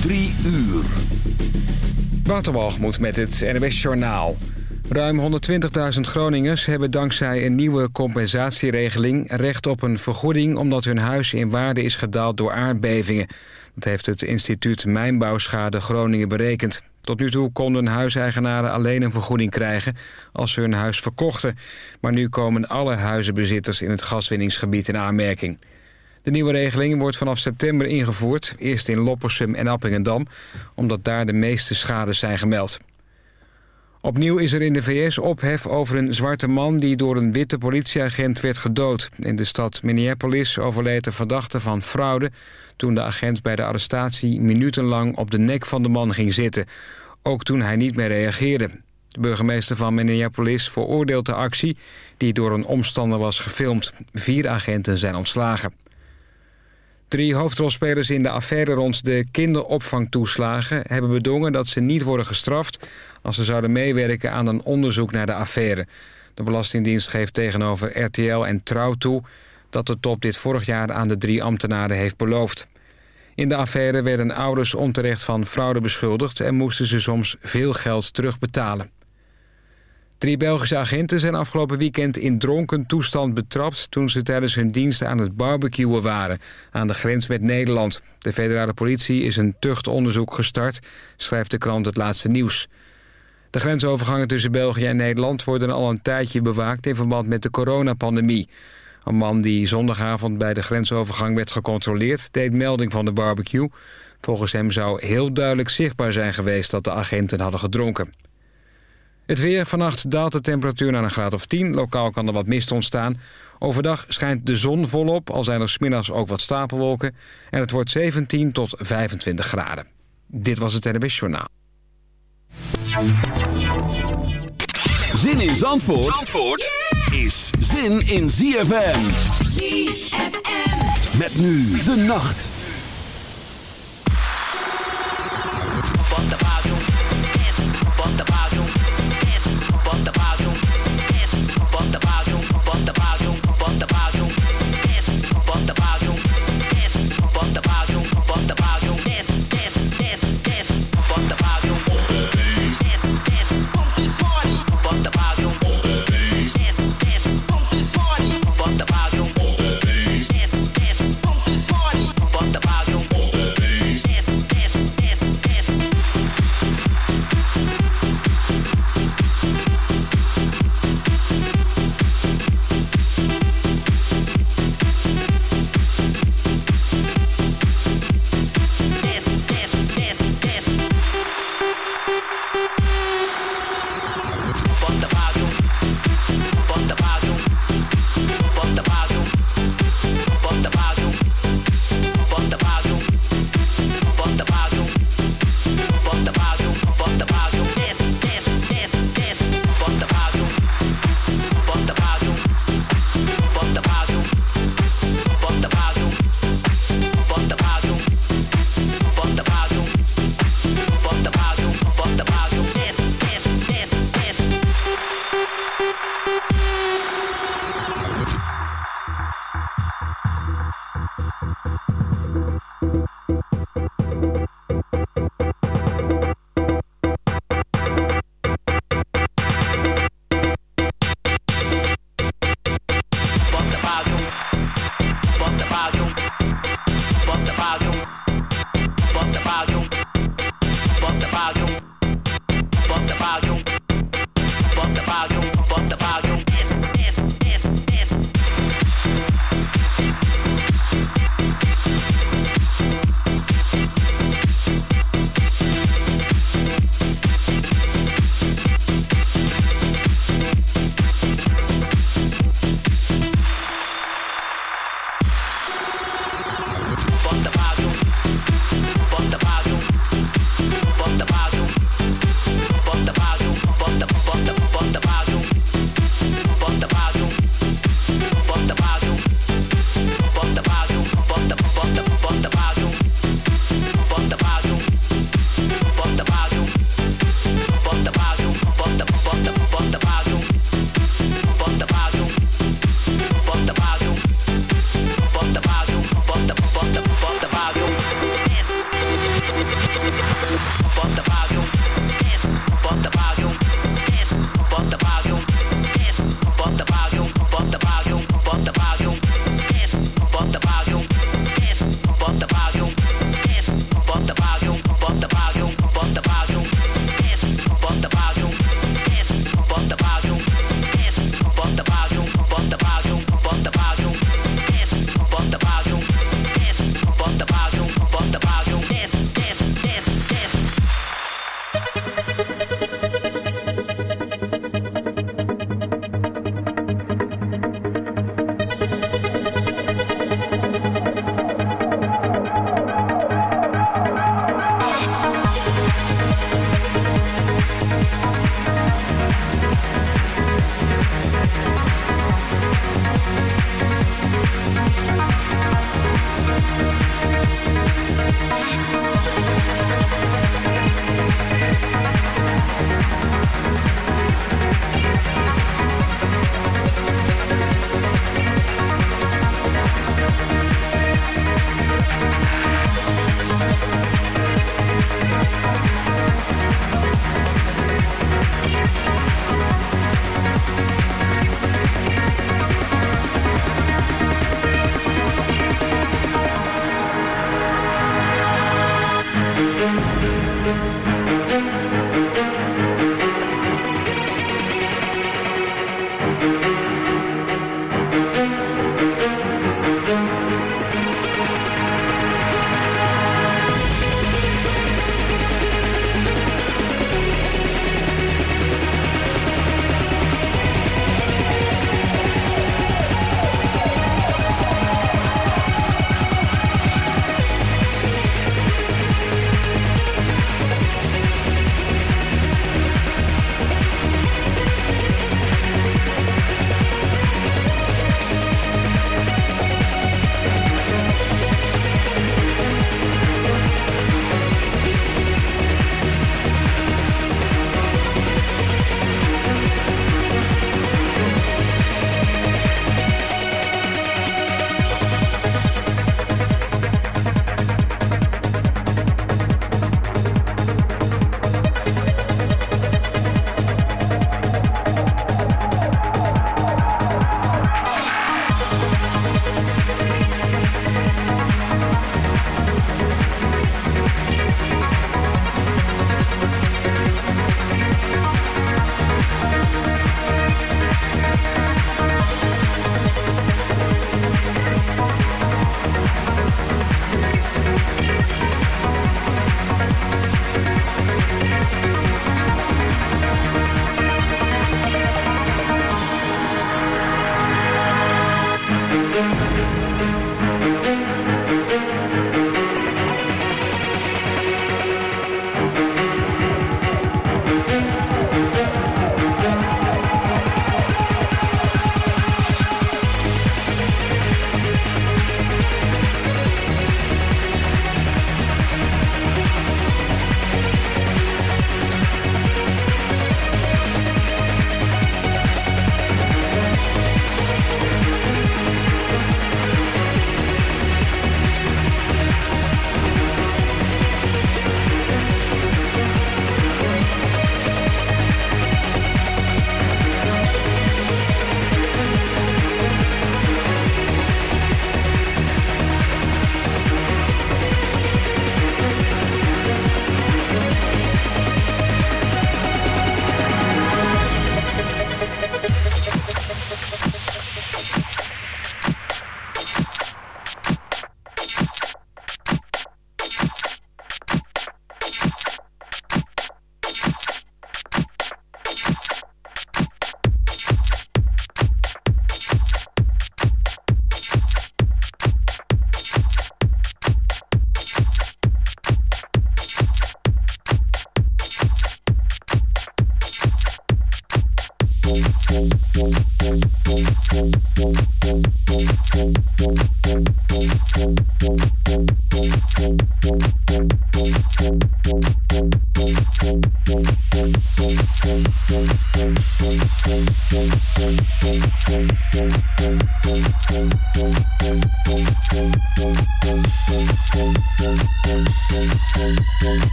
Drie uur. Waterwalgemoed met het NWS Journaal. Ruim 120.000 Groningers hebben dankzij een nieuwe compensatieregeling... recht op een vergoeding omdat hun huis in waarde is gedaald door aardbevingen. Dat heeft het instituut Mijnbouwschade Groningen berekend. Tot nu toe konden huiseigenaren alleen een vergoeding krijgen als ze hun huis verkochten. Maar nu komen alle huizenbezitters in het gaswinningsgebied in aanmerking. De nieuwe regeling wordt vanaf september ingevoerd. Eerst in Loppersum en Appingedam, omdat daar de meeste schades zijn gemeld. Opnieuw is er in de VS ophef over een zwarte man... die door een witte politieagent werd gedood. In de stad Minneapolis overleed de verdachte van fraude... toen de agent bij de arrestatie minutenlang op de nek van de man ging zitten. Ook toen hij niet meer reageerde. De burgemeester van Minneapolis veroordeelt de actie... die door een omstander was gefilmd. Vier agenten zijn ontslagen. Drie hoofdrolspelers in de affaire rond de kinderopvangtoeslagen... hebben bedongen dat ze niet worden gestraft... als ze zouden meewerken aan een onderzoek naar de affaire. De Belastingdienst geeft tegenover RTL en Trouw toe... dat de top dit vorig jaar aan de drie ambtenaren heeft beloofd. In de affaire werden ouders onterecht van fraude beschuldigd... en moesten ze soms veel geld terugbetalen. Drie Belgische agenten zijn afgelopen weekend in dronken toestand betrapt... toen ze tijdens hun dienst aan het barbecuen waren aan de grens met Nederland. De federale politie is een tuchtonderzoek gestart, schrijft de krant Het Laatste Nieuws. De grensovergangen tussen België en Nederland worden al een tijdje bewaakt... in verband met de coronapandemie. Een man die zondagavond bij de grensovergang werd gecontroleerd... deed melding van de barbecue. Volgens hem zou heel duidelijk zichtbaar zijn geweest dat de agenten hadden gedronken. Het weer. Vannacht daalt de temperatuur naar een graad of 10. Lokaal kan er wat mist ontstaan. Overdag schijnt de zon volop, al zijn er smiddags ook wat stapelwolken. En het wordt 17 tot 25 graden. Dit was het NWS Journaal. Zin in Zandvoort, Zandvoort is zin in ZFM. ZFM. Met nu de nacht.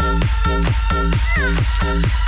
Thank you.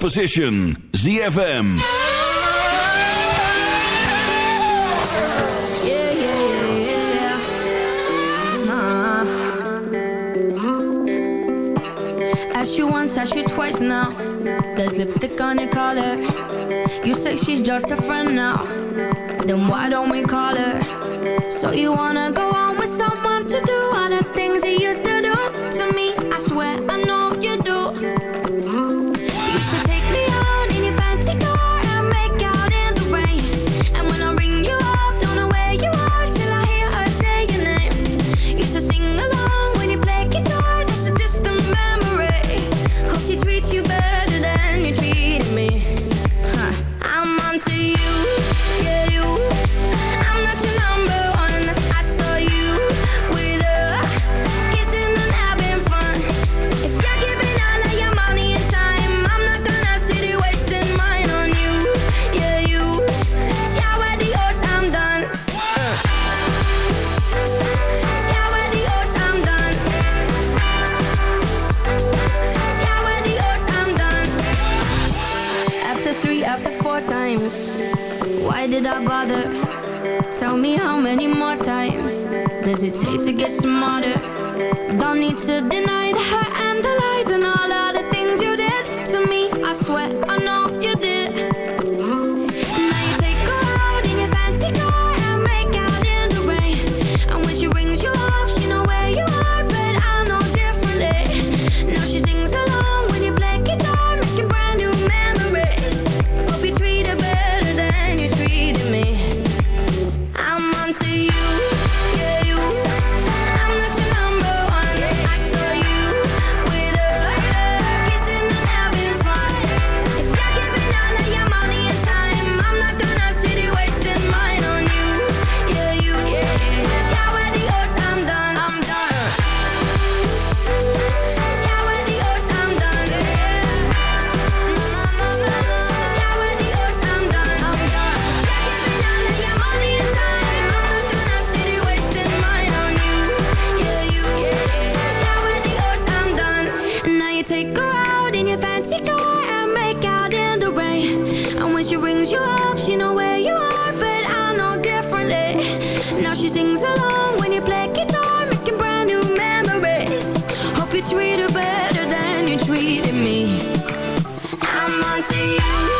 Position. ZFM. Yeah, yeah, yeah, yeah. Uh. Ask you once, ask you twice now. There's lipstick on your collar. You say she's just a friend now. Then why don't we call her? So you wanna go on with someone to do all the things you used to you.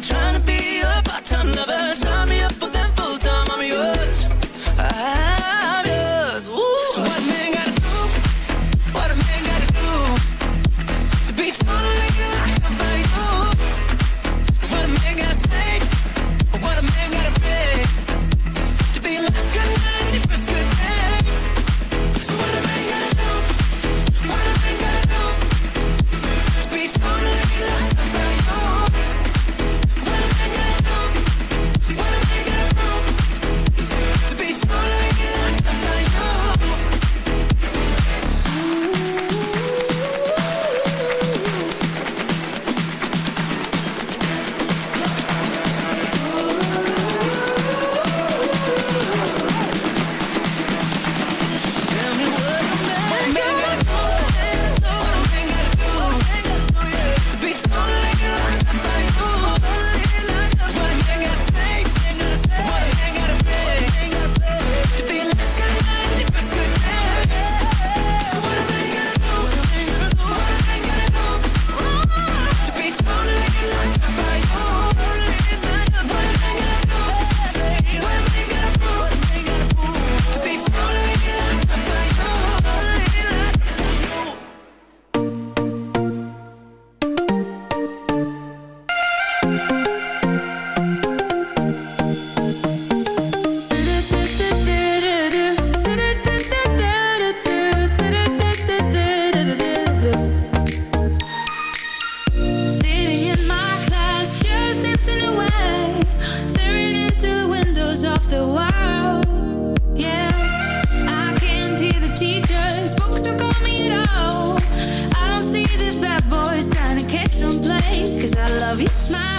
trying to be smile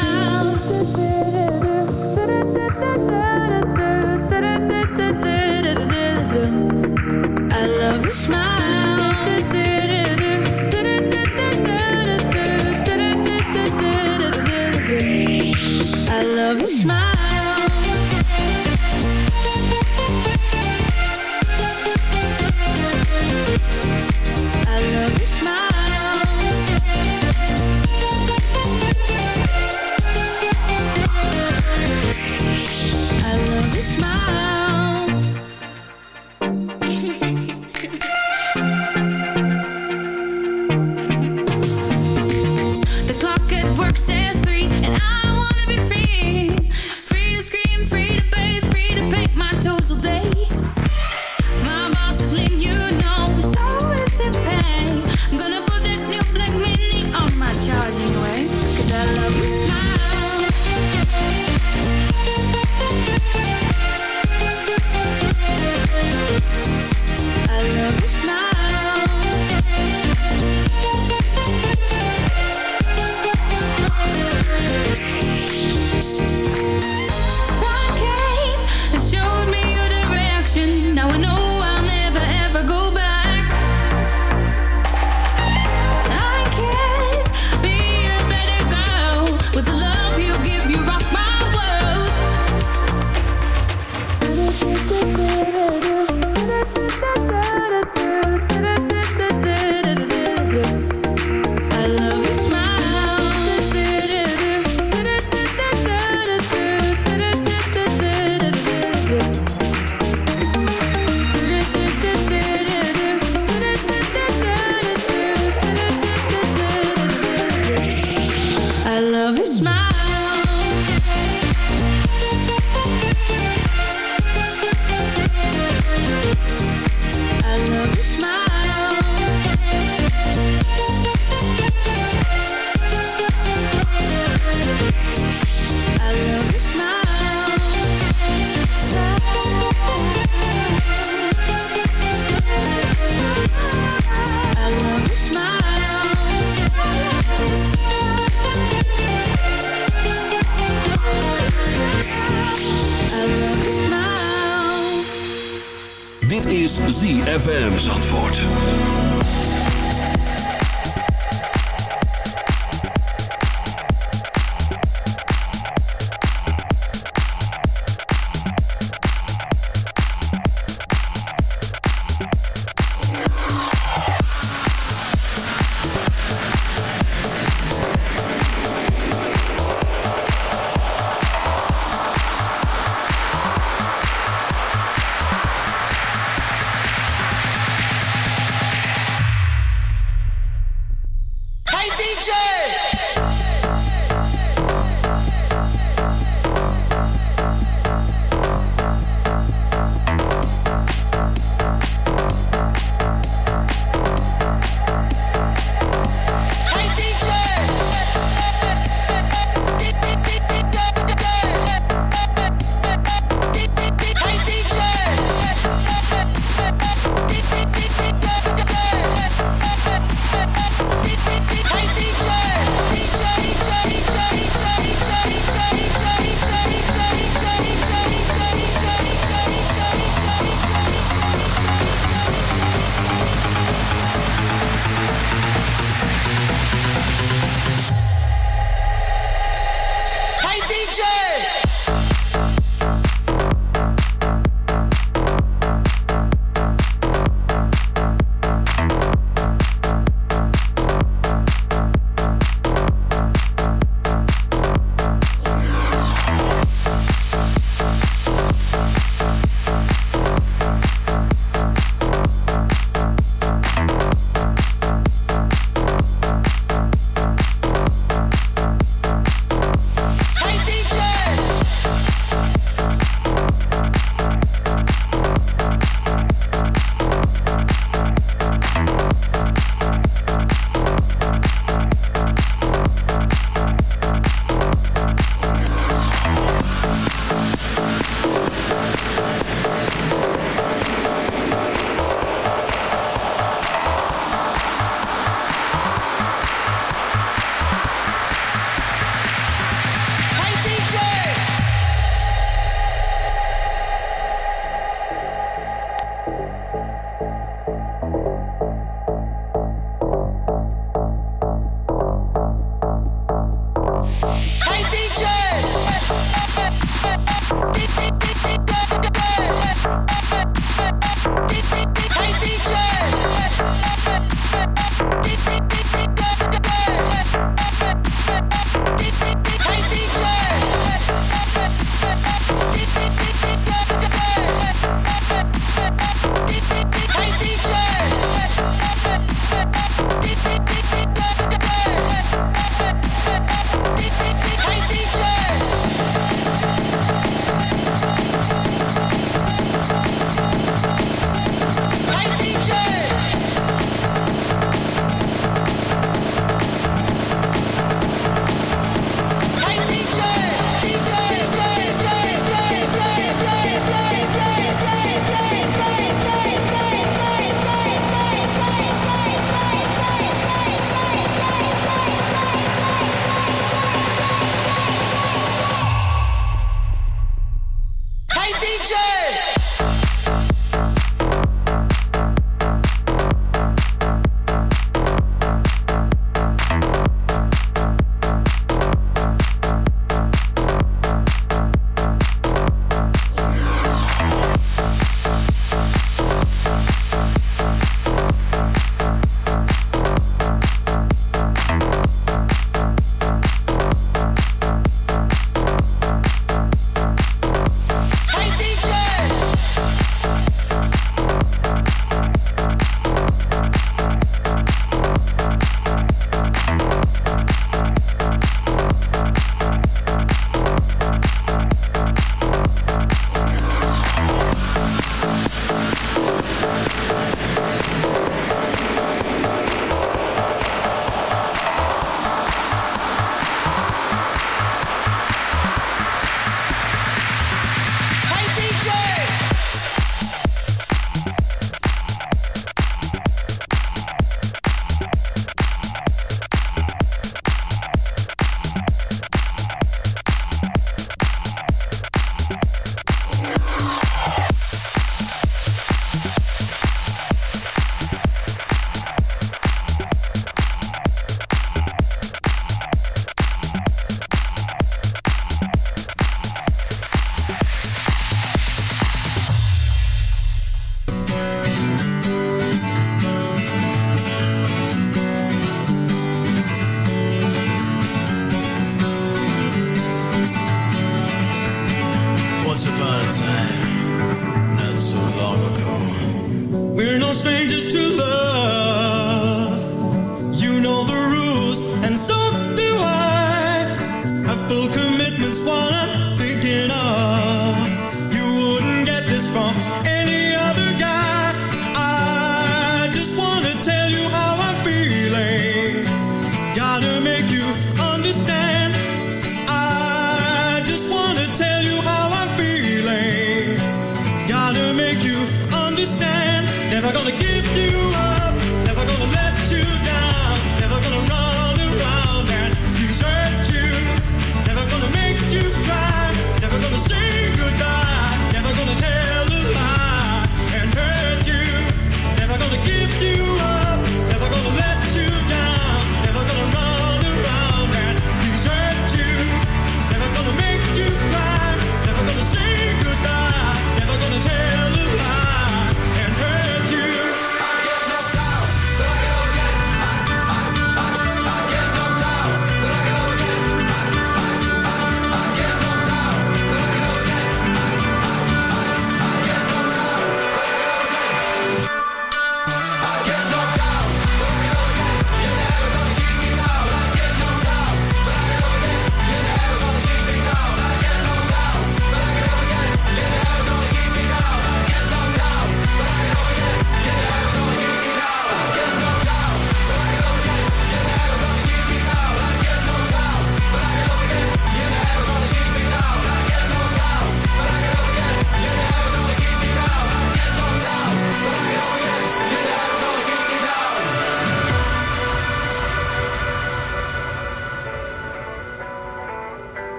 Beep, beep, beep.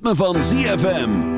ritme van ZFM.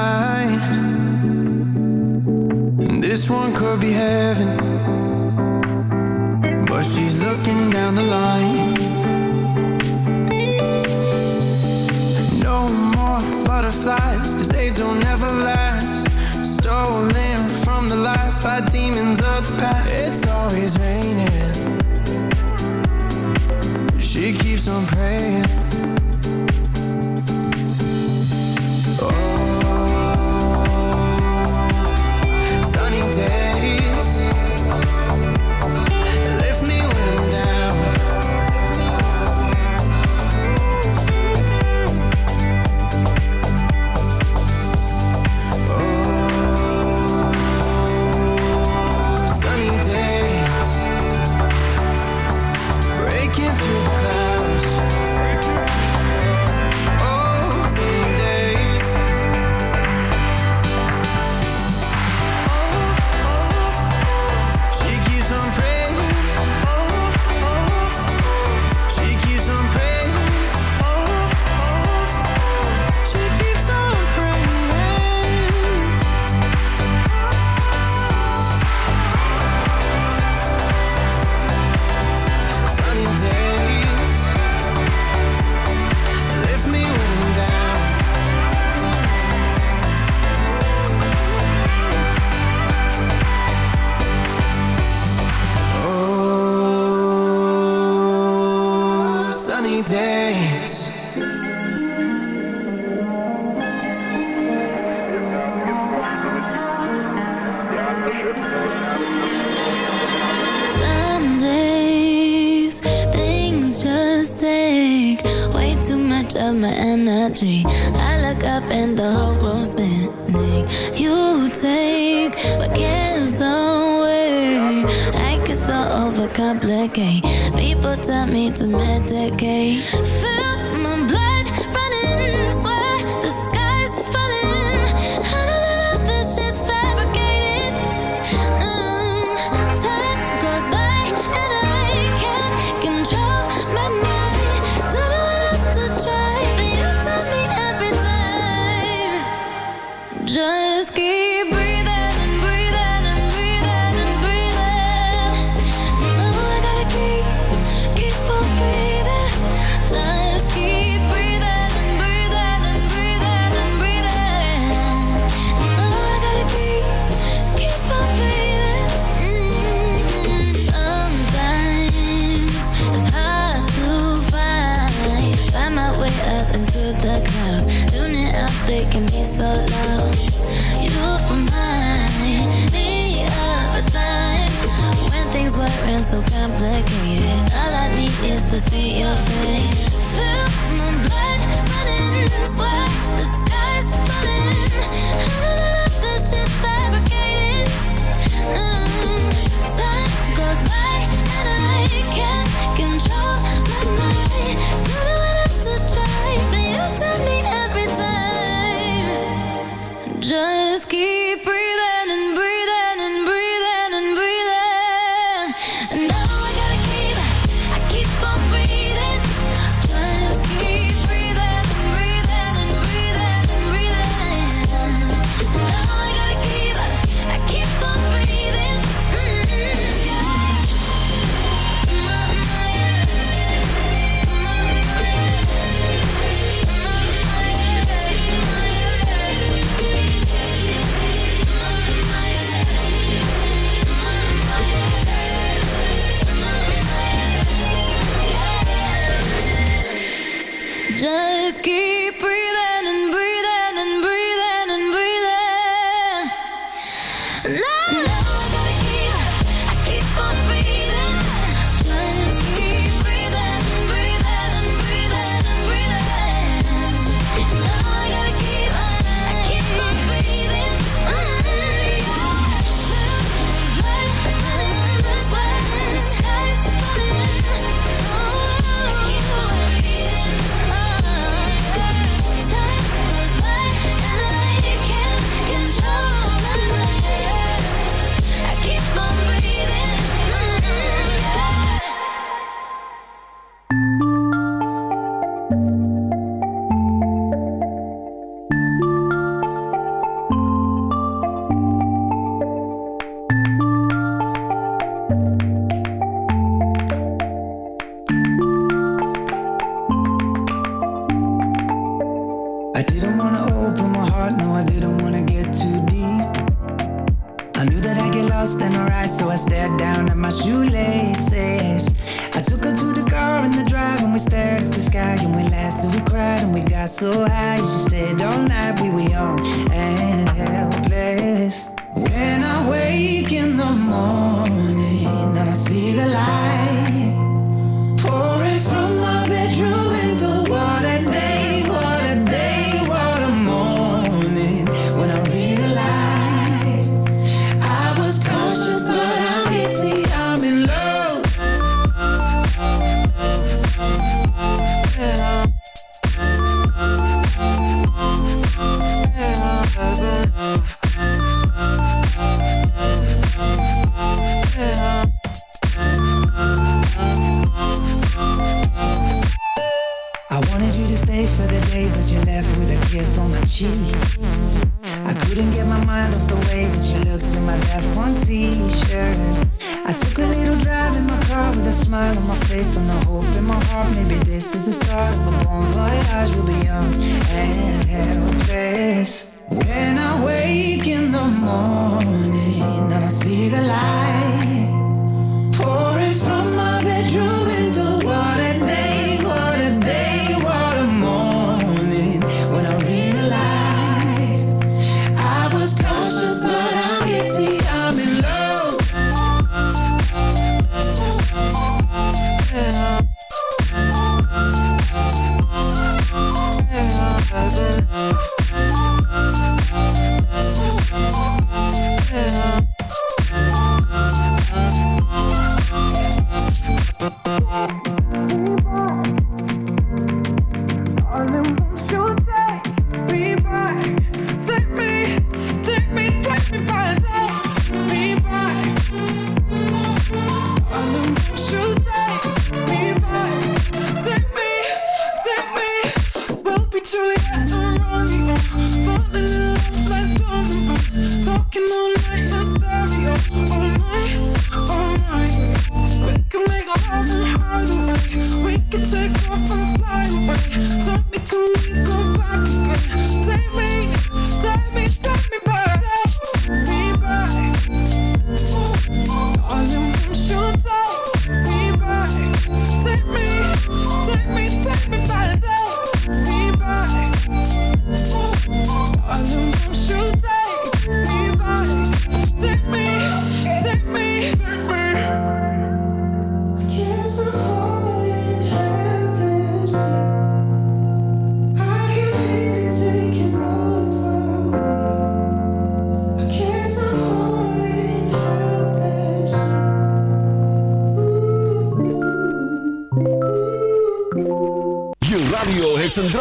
been so complicated. All I need is to see your face. Feel my blood running Sweat, the sky's falling.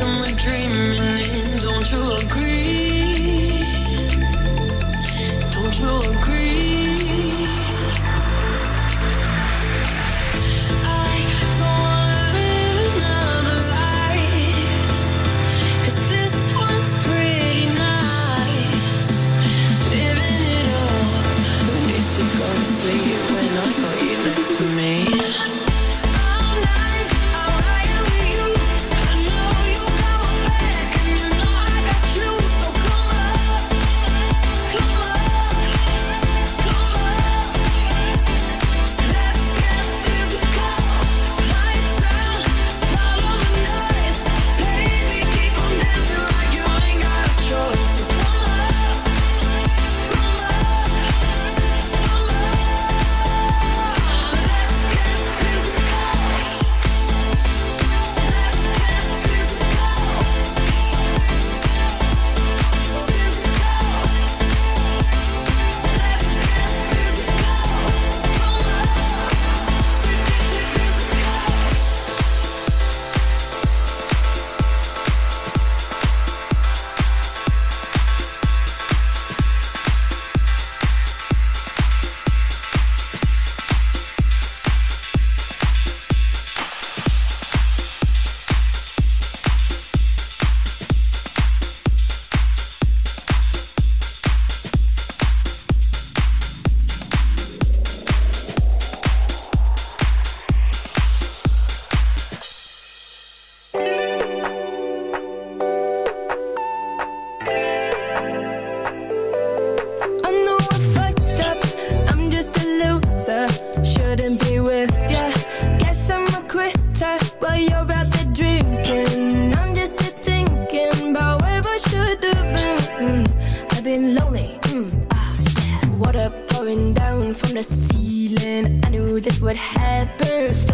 I'm dreaming in. Don't you agree?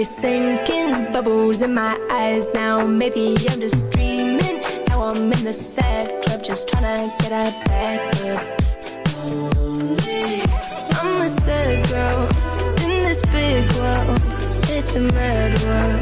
Sinking. Bubbles in my eyes now. Maybe I'm just dreaming. Now I'm in the sad club, just trying to get a back up. I'm a sad girl in this big world. It's a mad world.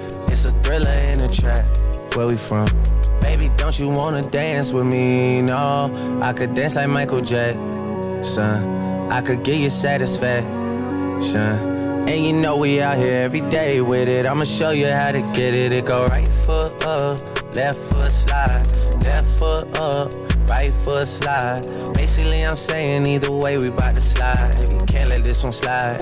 The trap. Where we from? Baby, don't you wanna dance with me? No, I could dance like Michael Jackson. I could get you satisfaction. And you know we out here every day with it. I'ma show you how to get it. It go right foot up, left foot slide, left foot up, right foot slide. Basically, I'm saying either way, we bout to slide. Can't let this one slide.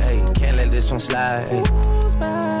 This one slide.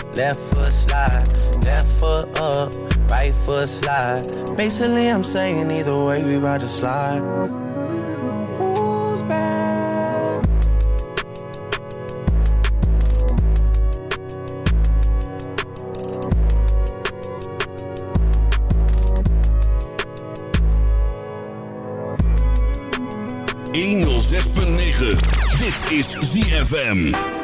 left foot slide, left foot up, right foot slide. Basically, I'm saying either way, we about to slide. Who's back? Dit is ZFM.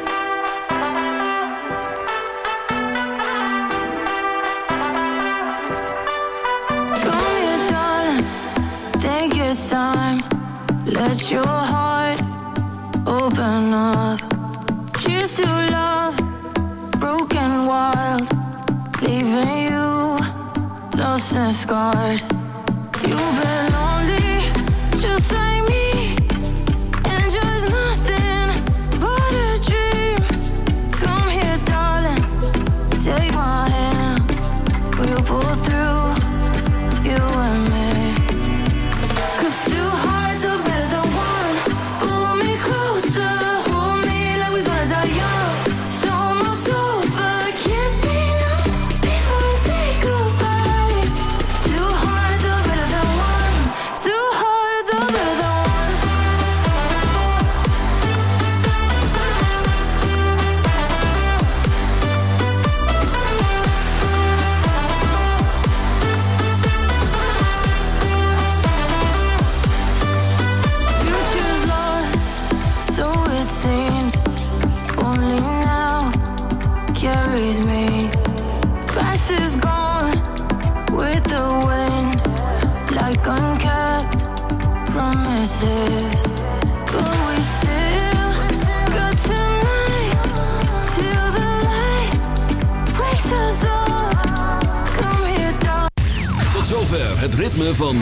Let your heart open up. Cheers to love. Broken wild. Leaving you lost and scarred.